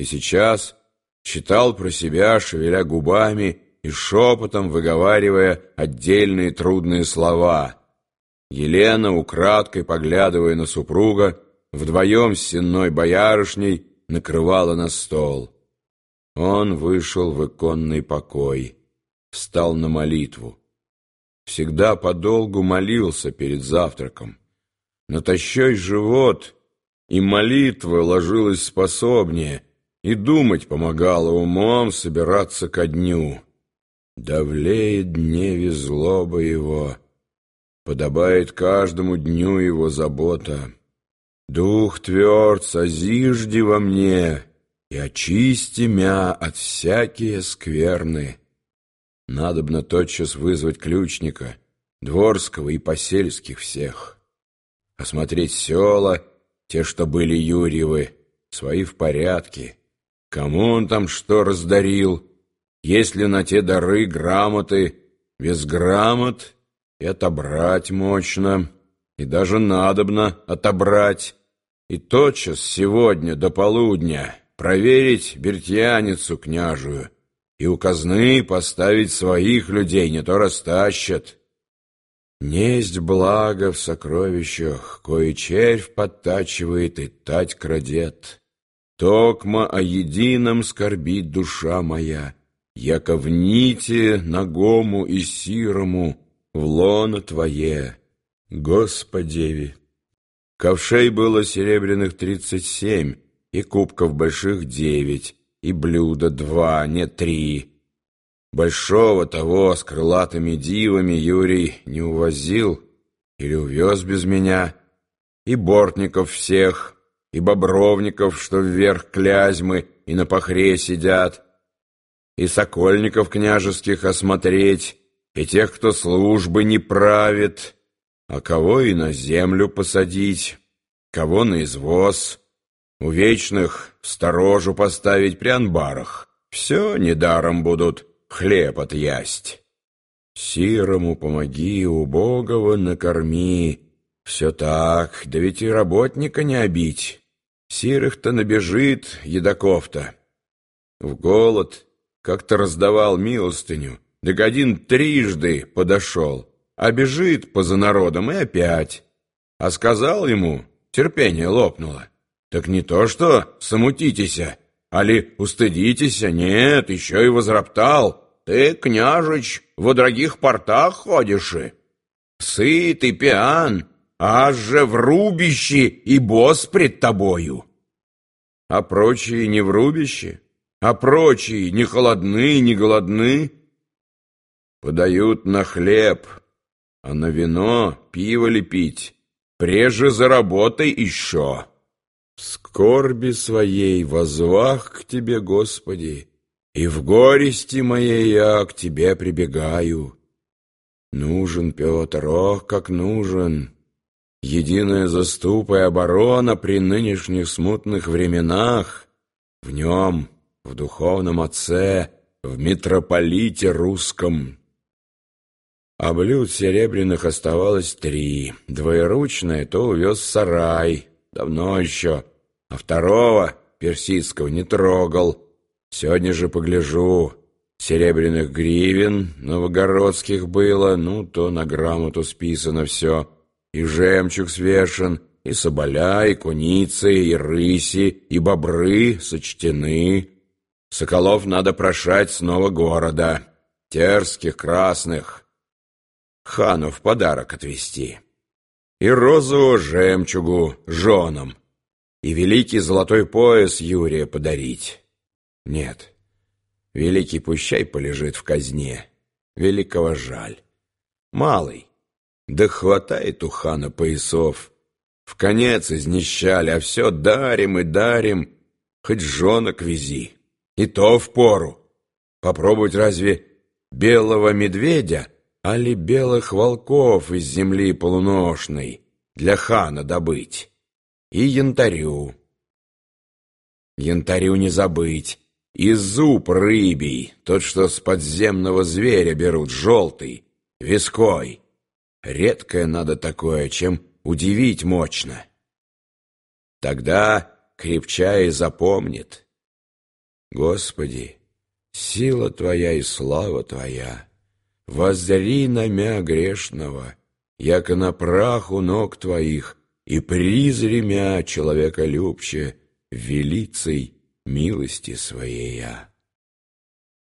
и сейчас читал про себя, шевеля губами и шепотом выговаривая отдельные трудные слова. Елена, украдкой поглядывая на супруга, вдвоем с сенной боярышней накрывала на стол. Он вышел в иконный покой, встал на молитву. Всегда подолгу молился перед завтраком. Натощой живот, и молитва ложилась способнее, и думать помогала умом собираться ко дню. Давлеет дневе злоба его, подобает каждому дню его забота. Дух тверд, созижди во мне, и очисти мя от всякие скверны. Надобно тотчас вызвать ключника, дворского и посельских всех. Осмотреть села, те, что были Юрьевы, свои в порядке. Кому он там что раздарил, есть ли на те дары грамоты, без грамот и отобрать мощно, и даже надобно отобрать и тотчас сегодня до полудня проверить бертьяницу княжую и у казны поставить своих людей, не то растащат. Несть благо в сокровищах, кое червь подтачивает и тать крадет. Токма о едином скорбит душа моя, яко в нити ногому и сирому в лоно Твое, Господеви. Ковшей было серебряных тридцать семь, и кубков больших девять, и блюда два, не три. Большого того с крылатыми дивами Юрий не увозил или увез без меня, и бортников всех, и бобровников, что вверх клязьмы и на похре сидят, и сокольников княжеских осмотреть, и тех, кто службы не правит, а кого и на землю посадить, кого на извоз, у вечных сторожу поставить при анбарах. Все недаром будут хлеб отъясть. Сирому помоги, убогого накорми. Все так, да ведь и работника не обить. Сирых-то набежит, едоков-то. В голод как-то раздавал милостыню, да один трижды подошел а бежит поза народом и опять. А сказал ему, терпение лопнуло. Так не то что самутитеся, али устыдитеся, нет, еще и возроптал. Ты, княжич, во дорогих портах ходишь и. Сыт и пьян, аж же в рубище и босс пред тобою. А прочие не в рубище, а прочие не холодны, не голодны. Подают на хлеб, а на вино, пиво ли пить, прежде заработай еще. В скорби своей возвах к Тебе, Господи, и в горести моей я к Тебе прибегаю. Нужен, Петр, ох, как нужен! Единая заступа и оборона при нынешних смутных временах, в нем, в духовном отце, в митрополите русском, а блюд серебряных оставалось три. Двоеручное то увез в сарай, давно еще, а второго, персидского, не трогал. Сегодня же погляжу, серебряных гривен новогородских было, ну, то на грамоту списано все, и жемчуг свешен, и соболя, и куницы, и рыси, и бобры сочтены. Соколов надо прошать снова города, терских, красных, хану в подарок отвезти, и розового жемчугу женам, и великий золотой пояс Юрия подарить. Нет, великий пущай полежит в казне, великого жаль. Малый, да хватает у хана поясов, в конец изнищали, а все дарим и дарим, хоть жонок вези, и то в пору. Попробовать разве белого медведя — али белых волков из земли полуношной для хана добыть, и янтарю. Янтарю не забыть, и зуб рыбий, тот, что с подземного зверя берут, желтый, виской. Редкое надо такое, чем удивить мощно. Тогда крепчай запомнит. Господи, сила Твоя и слава Твоя, воззри на мя грешного, яко на праху ног Твоих, и призри мя человека любче, велицей милости Своея.